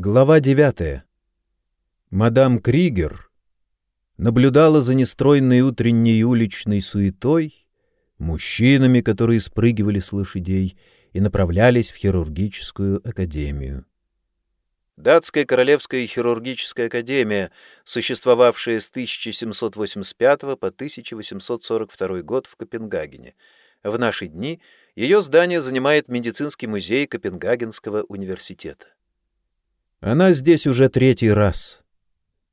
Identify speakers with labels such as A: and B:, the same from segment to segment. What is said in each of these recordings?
A: Глава девятая. Мадам Кригер наблюдала за нестройной утренней уличной суетой, мужчинами, которые спрыгивали с лошадей и направлялись в хирургическую академию. Датская королевская хирургическая академия, существовавшая с 1785 по 1842 год в Копенгагене. В наши дни ее здание занимает медицинский музей Копенгагенского университета. Она здесь уже третий раз,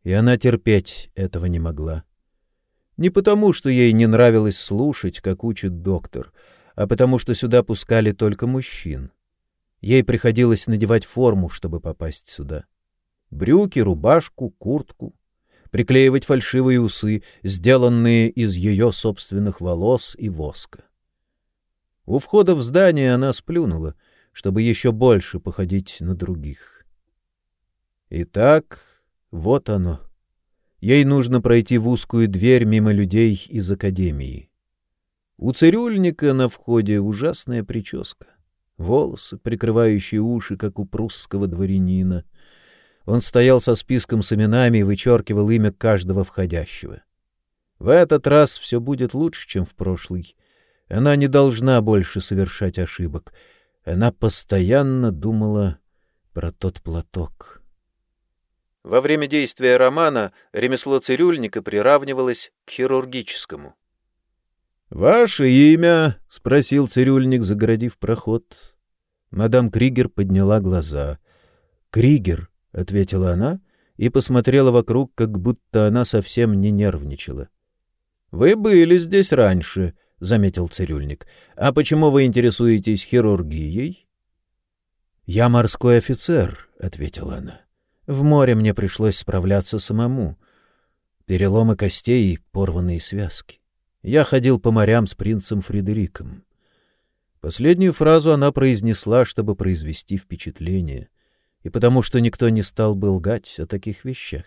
A: и она терпеть этого не могла. Не потому, что ей не нравилось слушать, как учит доктор, а потому, что сюда пускали только мужчин. Ей приходилось надевать форму, чтобы попасть сюда. Брюки, рубашку, куртку, приклеивать фальшивые усы, сделанные из ее собственных волос и воска. У входа в здание она сплюнула, чтобы еще больше походить на других. Итак, вот оно. Ей нужно пройти в узкую дверь мимо людей из академии. У цирюльника на входе ужасная прическа, волосы, прикрывающие уши, как у прусского дворянина. Он стоял со списком с именами и вычеркивал имя каждого входящего. В этот раз все будет лучше, чем в прошлый. Она не должна больше совершать ошибок. Она постоянно думала про тот платок. Во время действия романа ремесло цирюльника приравнивалось к хирургическому. «Ваше имя?» — спросил цирюльник, загородив проход. Мадам Кригер подняла глаза. «Кригер», — ответила она и посмотрела вокруг, как будто она совсем не нервничала. «Вы были здесь раньше», — заметил цирюльник. «А почему вы интересуетесь хирургией?» «Я морской офицер», — ответила она. В море мне пришлось справляться самому. Переломы костей и порванные связки. Я ходил по морям с принцем Фредериком. Последнюю фразу она произнесла, чтобы произвести впечатление, и потому что никто не стал бы лгать о таких вещах.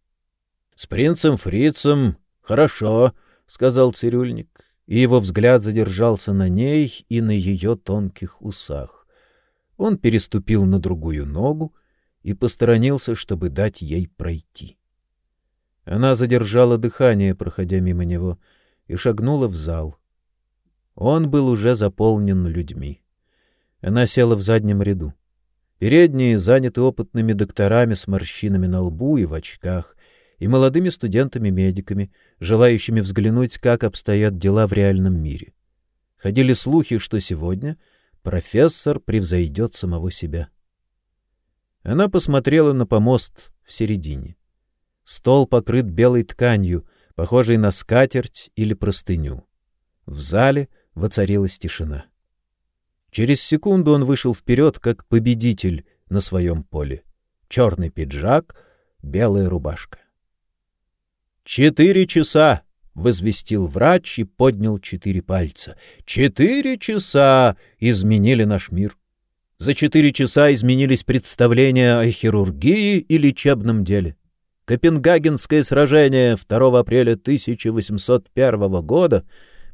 A: — С принцем Фрицем хорошо, — сказал цирюльник, и его взгляд задержался на ней и на ее тонких усах. Он переступил на другую ногу, и посторонился, чтобы дать ей пройти. Она задержала дыхание, проходя мимо него, и шагнула в зал. Он был уже заполнен людьми. Она села в заднем ряду. Передние заняты опытными докторами с морщинами на лбу и в очках, и молодыми студентами-медиками, желающими взглянуть, как обстоят дела в реальном мире. Ходили слухи, что сегодня профессор превзойдет самого себя. Она посмотрела на помост в середине. Стол покрыт белой тканью, похожей на скатерть или простыню. В зале воцарилась тишина. Через секунду он вышел вперед, как победитель на своем поле. Черный пиджак, белая рубашка. «Четыре часа!» — возвестил врач и поднял четыре пальца. «Четыре часа изменили наш мир!» За четыре часа изменились представления о хирургии и лечебном деле. Копенгагенское сражение 2 апреля 1801 года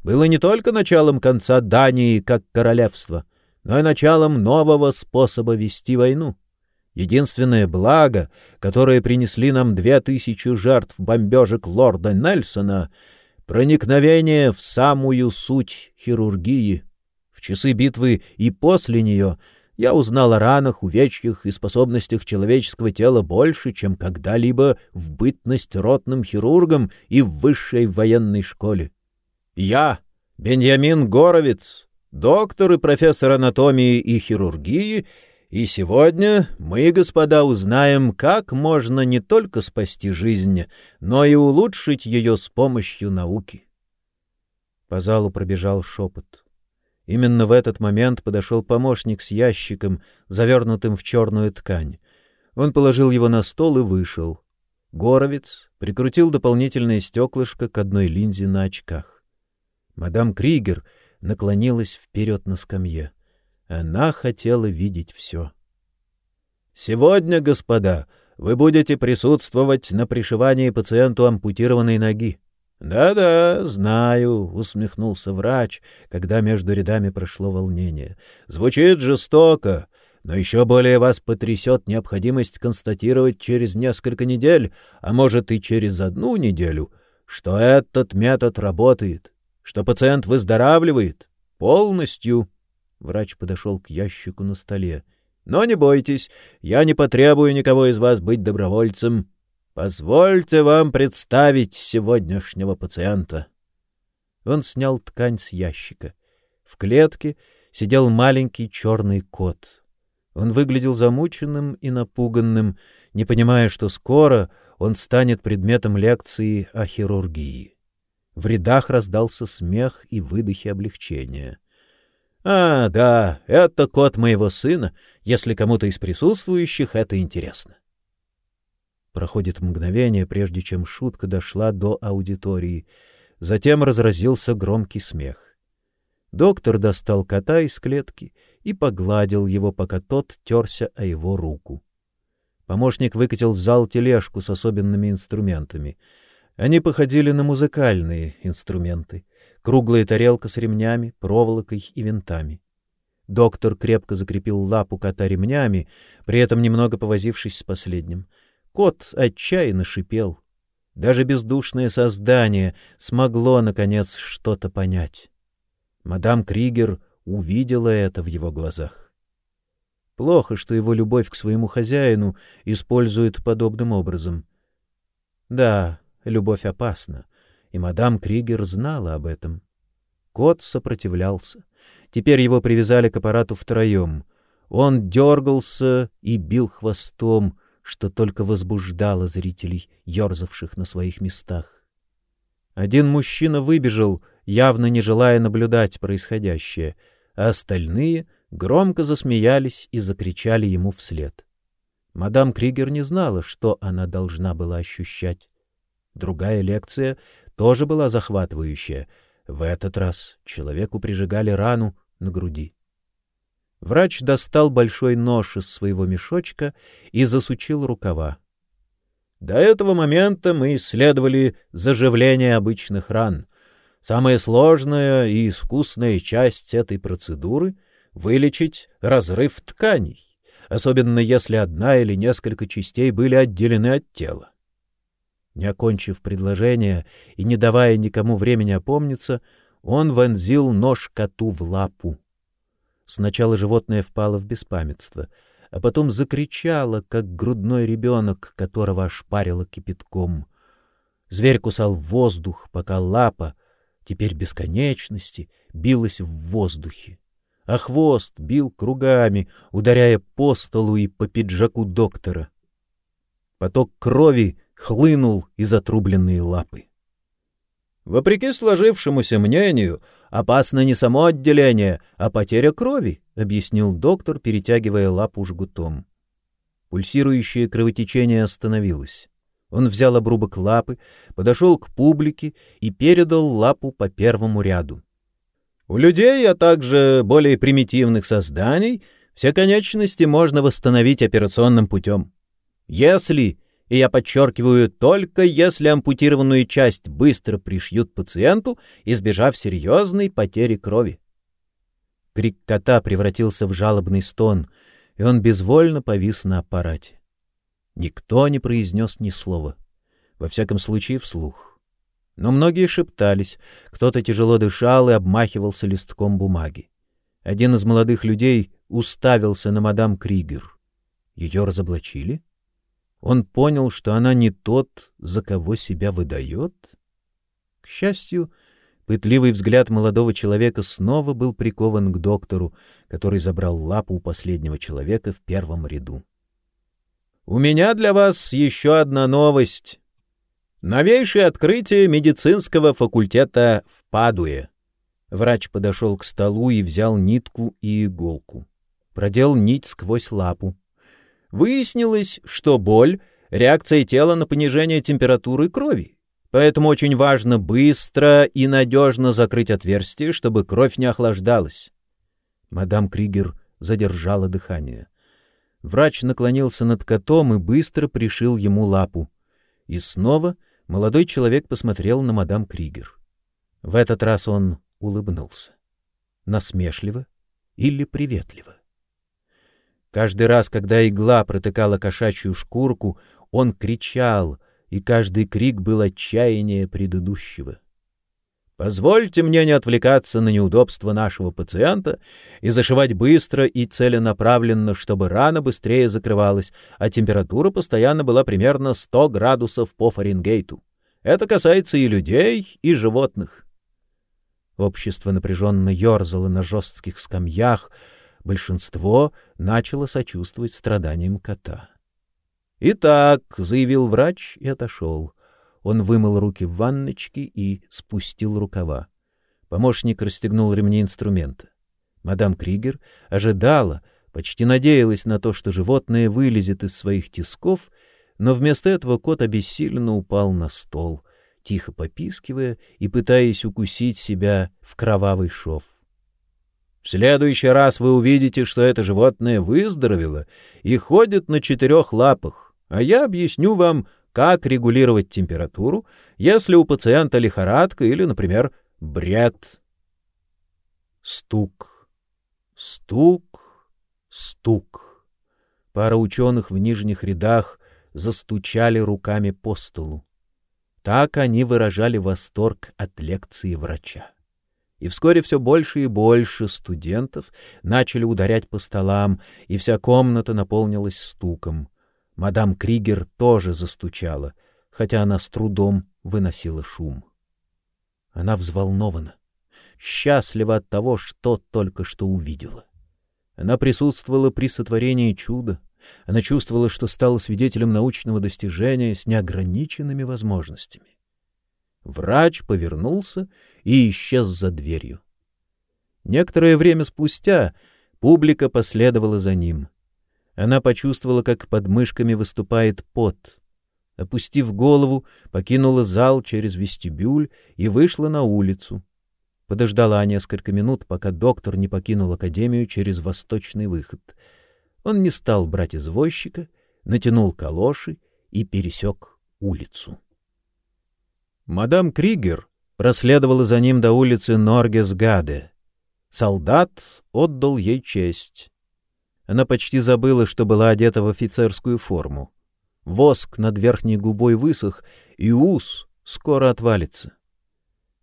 A: было не только началом конца Дании как королевства, но и началом нового способа вести войну. Единственное благо, которое принесли нам две тысячи жертв бомбежек лорда Нельсона — проникновение в самую суть хирургии. В часы битвы и после нее — я узнал о ранах, увечьях и способностях человеческого тела больше, чем когда-либо в бытность ротным хирургом и в высшей военной школе. Я, Беньямин Горовец, доктор и профессор анатомии и хирургии, и сегодня мы, господа, узнаем, как можно не только спасти жизнь, но и улучшить ее с помощью науки. По залу пробежал шепот. Именно в этот момент подошел помощник с ящиком, завернутым в черную ткань. Он положил его на стол и вышел. Горовец прикрутил дополнительное стеклышко к одной линзе на очках. Мадам Кригер наклонилась вперед на скамье. Она хотела видеть все. «Сегодня, господа, вы будете присутствовать на пришивании пациенту ампутированной ноги. «Да-да, знаю», — усмехнулся врач, когда между рядами прошло волнение. «Звучит жестоко, Но еще более вас потрясет необходимость констатировать через несколько недель, а может и через одну неделю, что этот метод работает, что пациент выздоравливает полностью. Врач подошел к ящику на столе. Но не бойтесь, я не потребую никого из вас быть добровольцем. Позвольте вам представить сегодняшнего пациента. Он снял ткань с ящика. В клетке сидел маленький черный кот. Он выглядел замученным и напуганным, не понимая, что скоро он станет предметом лекции о хирургии. В рядах раздался смех и выдохи облегчения. А, да, это кот моего сына, если кому-то из присутствующих это интересно. Проходит мгновение, прежде чем шутка дошла до аудитории. Затем разразился громкий смех. Доктор достал кота из клетки и погладил его, пока тот терся о его руку. Помощник выкатил в зал тележку с особенными инструментами. Они походили на музыкальные инструменты. Круглая тарелка с ремнями, проволокой и винтами. Доктор крепко закрепил лапу кота ремнями, при этом немного повозившись с последним. Кот отчаянно шипел. Даже бездушное создание смогло наконец что-то понять. Мадам Кригер увидела это в его глазах. Плохо, что его любовь к своему хозяину используют подобным образом. Да, любовь опасна, и мадам Кригер знала об этом. Кот сопротивлялся. Теперь его привязали к аппарату втроем. Он дергался и бил хвостом, что только возбуждало зрителей, ерзавших на своих местах. Один мужчина выбежал явно не желая наблюдать происходящее, а остальные громко засмеялись и закричали ему вслед. Мадам Кригер не знала, что она должна была ощущать. Другая лекция тоже была захватывающая. В этот раз человеку прижигали рану на груди. Врач достал большой нож из своего мешочка и засучил рукава. До этого момента мы исследовали заживление обычных ран, Самая сложная и искусная часть этой процедуры — вылечить разрыв тканей, особенно если одна или несколько частей были отделены от тела. Не окончив предложение и не давая никому времени опомниться, он вонзил нож коту в лапу. Сначала животное впало в беспамятство, а потом закричало, как грудной ребенок, которого ошпарило кипятком. Зверь кусал воздух, пока лапа — теперь бесконечности, билась в воздухе, а хвост бил кругами, ударяя по столу и по пиджаку доктора. Поток крови хлынул из отрубленной лапы. Вопреки сложившемуся мнению, опасно не само отделение, а потеря крови, объяснил доктор, перетягивая лапу жгутом. Пульсирующее кровотечение остановилось. Он взял обрубок лапы, подошел к публике и передал лапу по первому ряду. У людей, а также более примитивных созданий, все конечности можно восстановить операционным путем. Если, и я подчеркиваю, только если ампутированную часть быстро пришьют пациенту, избежав серьезной потери крови. Крик кота превратился в жалобный стон, и он безвольно повис на аппарате. Никто не произнес ни слова. Во всяком случае, вслух. Но многие шептались, кто-то тяжело дышал и обмахивался листком бумаги. Один из молодых людей уставился на мадам Кригер. Ее разоблачили? Он понял, что она не тот, за кого себя выдает? К счастью, пытливый взгляд молодого человека снова был прикован к доктору, который забрал лапу у последнего человека в первом ряду. У меня для вас еще одна новость. Новейшее открытие медицинского факультета в Падуе. Врач подошел к столу и взял нитку и иголку. Продел нить сквозь лапу. Выяснилось, что боль — реакция тела на понижение температуры крови. Поэтому очень важно быстро и надежно закрыть отверстие, чтобы кровь не охлаждалась. Мадам Кригер задержала дыхание. Врач наклонился над котом и быстро пришил ему лапу. И снова молодой человек посмотрел на мадам Кригер. В этот раз он улыбнулся. Насмешливо или приветливо. Каждый раз, когда игла протыкала кошачью шкурку, он кричал, и каждый крик был отчаяние предыдущего. Позвольте мне не отвлекаться на неудобства нашего пациента и зашивать быстро и целенаправленно, чтобы рана быстрее закрывалась, а температура постоянно была примерно 100 градусов по Фаренгейту. Это касается и людей, и животных. Общество напряженно ерзало на жестких скамьях, большинство начало сочувствовать страданиям кота. «Итак», — заявил врач и отошел. Он вымыл руки в ванночке и спустил рукава. Помощник расстегнул ремни инструмента. Мадам Кригер ожидала, почти надеялась на то, что животное вылезет из своих тисков, но вместо этого кот обессиленно упал на стол, тихо попискивая и пытаясь укусить себя в кровавый шов. В следующий раз вы увидите, что это животное выздоровело и ходит на четырех лапах, а я объясню вам, как регулировать температуру, если у пациента лихорадка или, например, бред. Стук, стук, стук. Пара ученых в нижних рядах застучали руками по столу. Так они выражали восторг от лекции врача. И вскоре все больше и больше студентов начали ударять по столам, и вся комната наполнилась стуком. Мадам Кригер тоже застучала, хотя она с трудом выносила шум. Она взволнована, счастлива от того, что только что увидела. Она присутствовала при сотворении чуда. Она чувствовала, что стала свидетелем научного достижения с неограниченными возможностями. Врач повернулся и исчез за дверью. Некоторое время спустя публика последовала за ним. Она почувствовала, как под мышками выступает пот. Опустив голову, покинула зал через вестибюль и вышла на улицу. Подождала несколько минут, пока доктор не покинул академию через восточный выход. Он не стал брать извозчика, натянул калоши и пересек улицу. Мадам Кригер проследовала за ним до улицы Норгесгаде. Солдат отдал ей честь. Она почти забыла, что была одета в офицерскую форму. Воск над верхней губой высох, и ус скоро отвалится.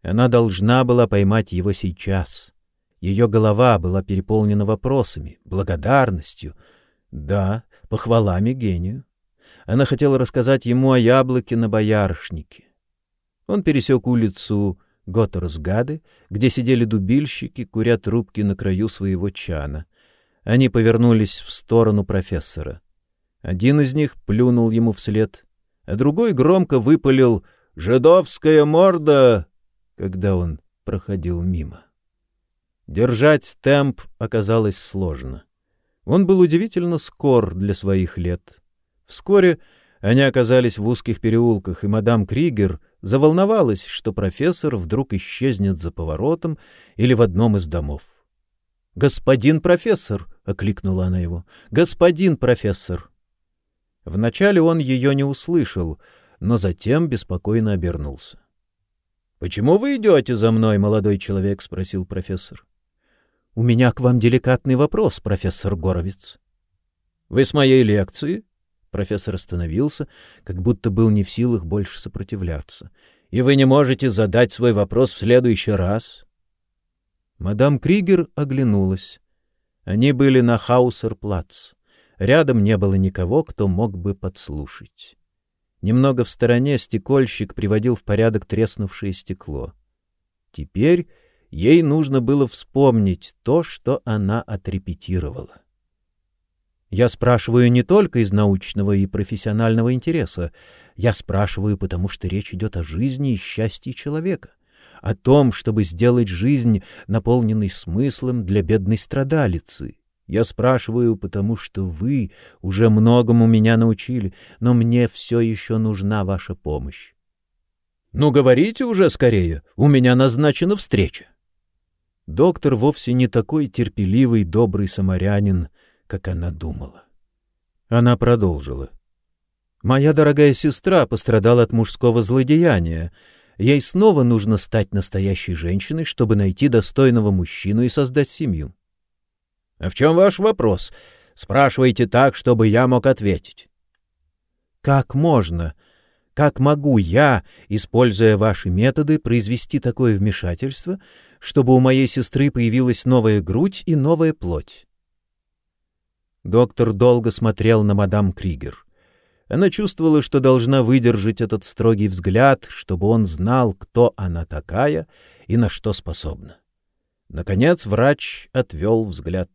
A: Она должна была поймать его сейчас. Ее голова была переполнена вопросами, благодарностью, да, похвалами гению. Она хотела рассказать ему о яблоке на боярышнике. Он пересек улицу Готорсгады, где сидели дубильщики, куря трубки на краю своего чана. Они повернулись в сторону профессора. Один из них плюнул ему вслед, а другой громко выпалил «Жидовская морда!», когда он проходил мимо. Держать темп оказалось сложно. Он был удивительно скор для своих лет. Вскоре они оказались в узких переулках, и мадам Кригер заволновалась, что профессор вдруг исчезнет за поворотом или в одном из домов. «Господин профессор!» — окликнула она его. «Господин профессор!» Вначале он ее не услышал, но затем беспокойно обернулся. «Почему вы идете за мной, молодой человек?» — спросил профессор. «У меня к вам деликатный вопрос, профессор Горовец». «Вы с моей лекции?» Профессор остановился, как будто был не в силах больше сопротивляться. «И вы не можете задать свой вопрос в следующий раз?» Мадам Кригер оглянулась. Они были на Хаусерплац. Рядом не было никого, кто мог бы подслушать. Немного в стороне стекольщик приводил в порядок треснувшее стекло. Теперь ей нужно было вспомнить то, что она отрепетировала. Я спрашиваю не только из научного и профессионального интереса. Я спрашиваю, потому что речь идет о жизни и счастье человека о том, чтобы сделать жизнь наполненной смыслом для бедной страдалицы. Я спрашиваю, потому что вы уже многому меня научили, но мне все еще нужна ваша помощь. Ну говорите уже скорее, у меня назначена встреча. Доктор вовсе не такой терпеливый, добрый самарянин, как она думала. Она продолжила: Моя дорогая сестра пострадала от мужского злодеяния. Ей снова нужно стать настоящей женщиной, чтобы найти достойного мужчину и создать семью. — А в чем ваш вопрос? Спрашивайте так, чтобы я мог ответить.
B: Как можно? Как могу я, используя ваши методы, произвести такое вмешательство, чтобы у моей сестры появилась новая грудь и новая плоть? Доктор долго смотрел на мадам Кригер. Она чувствовала, что должна выдержать этот строгий взгляд, чтобы он знал, кто она такая и на что способна. Наконец врач отвел взгляд.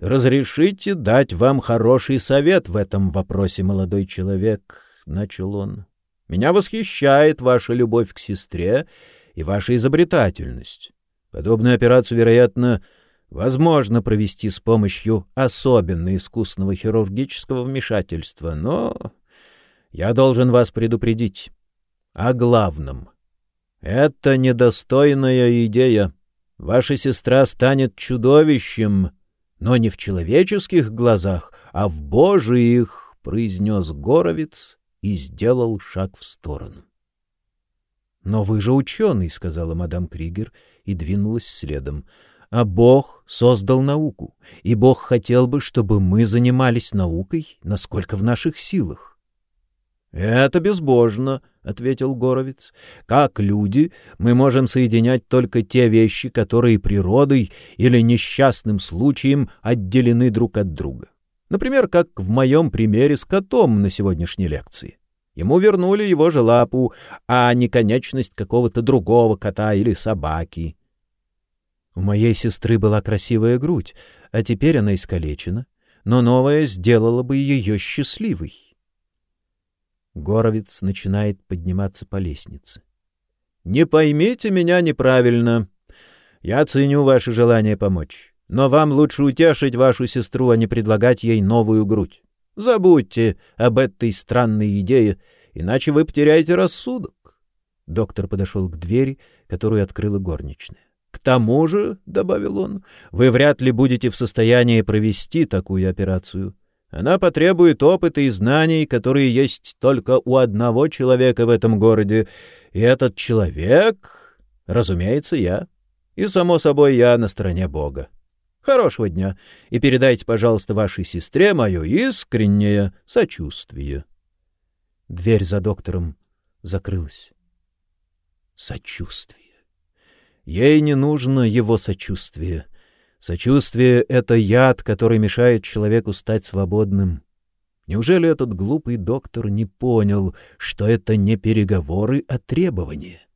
B: «Разрешите дать вам хороший совет в этом вопросе, молодой человек», — начал он. «Меня восхищает ваша любовь к сестре и ваша изобретательность. Подобную операцию, вероятно, возможно провести с помощью особенно искусного хирургического вмешательства, но я должен вас предупредить о главном. Это недостойная идея. Ваша сестра станет чудовищем, но не в человеческих глазах, а в божьих, произнес Горовец и сделал шаг в сторону. Но вы же ученый, сказала мадам Кригер и двинулась следом. А Бог создал науку, и Бог хотел бы, чтобы мы занимались наукой, насколько в наших силах. Это безбожно, ответил Горовец. Как люди, мы можем соединять только те вещи, которые природой или несчастным случаем отделены друг от друга. Например, как в моем примере с котом на сегодняшней лекции. Ему вернули его же лапу, а не конечность какого-то другого кота или собаки. У моей сестры была красивая грудь, а теперь она искалечена, но новая сделала бы ее счастливой. Горовец начинает подниматься по лестнице. Не поймите меня неправильно. Я ценю ваше желание помочь, но вам лучше утешить вашу сестру, а не предлагать ей новую грудь. Забудьте об этой странной идее, иначе вы потеряете рассудок. Доктор подошел к двери, которую открыла горничная. К тому же, добавил он, вы вряд ли будете в состоянии провести такую операцию. Она потребует опыта и знаний, которые есть только у одного человека в этом городе, и этот человек, разумеется, я. И само собой я на стороне Бога. Хорошего дня и передайте, пожалуйста, вашей сестре мое искреннее сочувствие. Дверь за доктором закрылась. Сочувствие. Ей не нужно его сочувствие. Сочувствие — это яд, который мешает человеку стать свободным. Неужели этот глупый доктор не понял, что это не переговоры, а требования?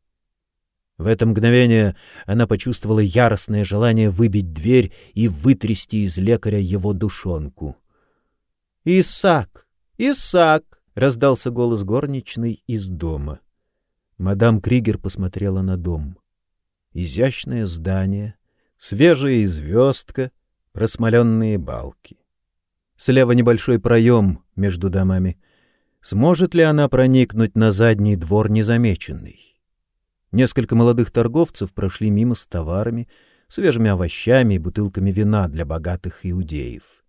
B: В это мгновение она почувствовала яростное желание выбить дверь и вытрясти из лекаря его душонку. «Исаак! Исаак!» — раздался голос горничной из дома. Мадам Кригер посмотрела на дом. Изящное здание, свежая звездка, просмоленные балки. Слева небольшой проем между домами. Сможет ли она проникнуть на задний двор незамеченный? Несколько молодых торговцев прошли мимо с товарами, свежими овощами и бутылками вина для богатых иудеев.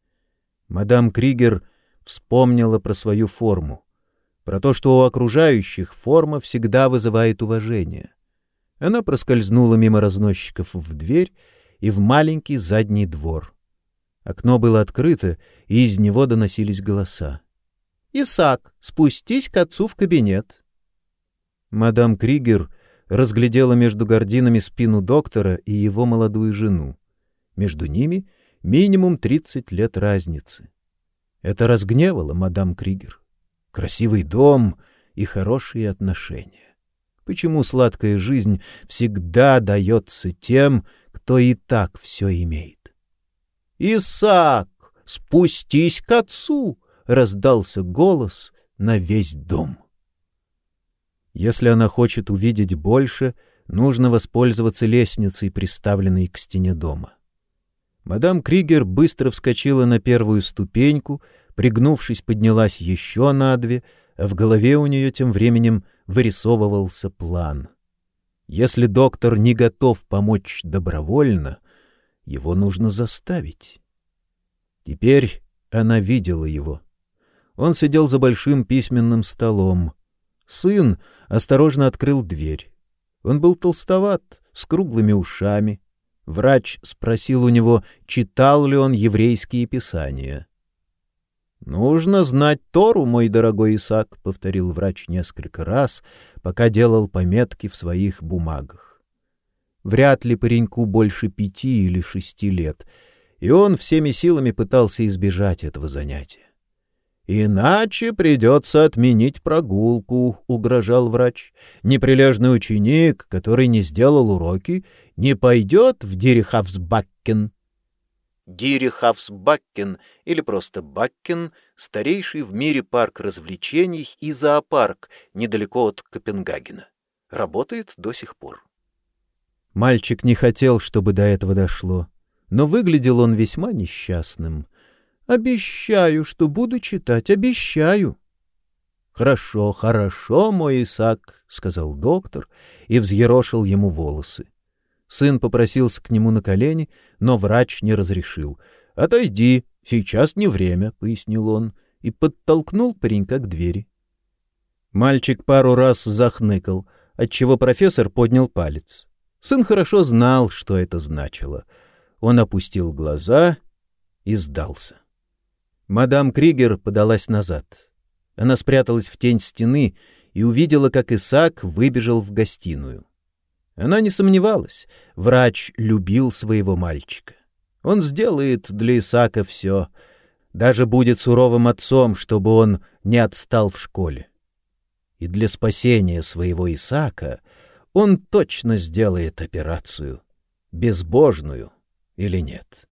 B: Мадам Кригер вспомнила про свою форму, про то, что у окружающих форма всегда вызывает уважение. Она проскользнула мимо разносчиков в дверь и в маленький задний двор. Окно было открыто, и из него доносились голоса. «Исаак, спустись к отцу в кабинет». Мадам Кригер разглядела между гординами спину доктора и его молодую жену. Между ними минимум тридцать лет разницы. Это разгневало мадам Кригер. Красивый дом и хорошие отношения. Почему сладкая жизнь всегда дается тем, кто и так все имеет. «Исаак, спустись к отцу!» — раздался голос на весь дом. Если она хочет увидеть больше, нужно воспользоваться лестницей, приставленной к стене дома. Мадам Кригер быстро вскочила на первую ступеньку, пригнувшись, поднялась еще на две, а в голове у нее тем временем вырисовывался план — если доктор не готов помочь добровольно, его нужно заставить. Теперь она видела его. Он сидел за большим письменным столом. Сын осторожно открыл дверь. Он был толстоват, с круглыми ушами.
A: Врач спросил у него, читал ли он еврейские писания. «Нужно знать Тору, мой дорогой Исаак», — повторил врач несколько раз, пока делал пометки в своих бумагах. Вряд ли пареньку больше пяти или шести лет, и он всеми силами пытался избежать этого занятия. «Иначе придется отменить прогулку», — угрожал врач. «Неприлежный ученик, который не сделал уроки, не пойдет в Дирихавсбаккен». Дирихавсбаккен или просто Баккен — старейший в мире парк развлечений и зоопарк недалеко от Копенгагена. Работает до сих пор. Мальчик не хотел, чтобы до этого дошло, но выглядел он весьма несчастным. Обещаю, что буду читать, обещаю. Хорошо, хорошо, мой Исаак, сказал доктор и взъерошил ему волосы. Сын попросился к нему на колени, но врач не разрешил. Отойди, сейчас не время, пояснил он и подтолкнул паренька к двери. Мальчик пару раз захныкал, отчего профессор поднял палец. Сын хорошо знал, что это значило. Он опустил глаза и сдался. Мадам Кригер подалась назад. Она спряталась в тень стены и увидела, как Исаак выбежал в гостиную. Она не сомневалась, врач любил своего мальчика. Он сделает для Исаака все, даже будет суровым отцом, чтобы он не отстал в школе. И для спасения своего Исаака он точно сделает операцию, безбожную или нет.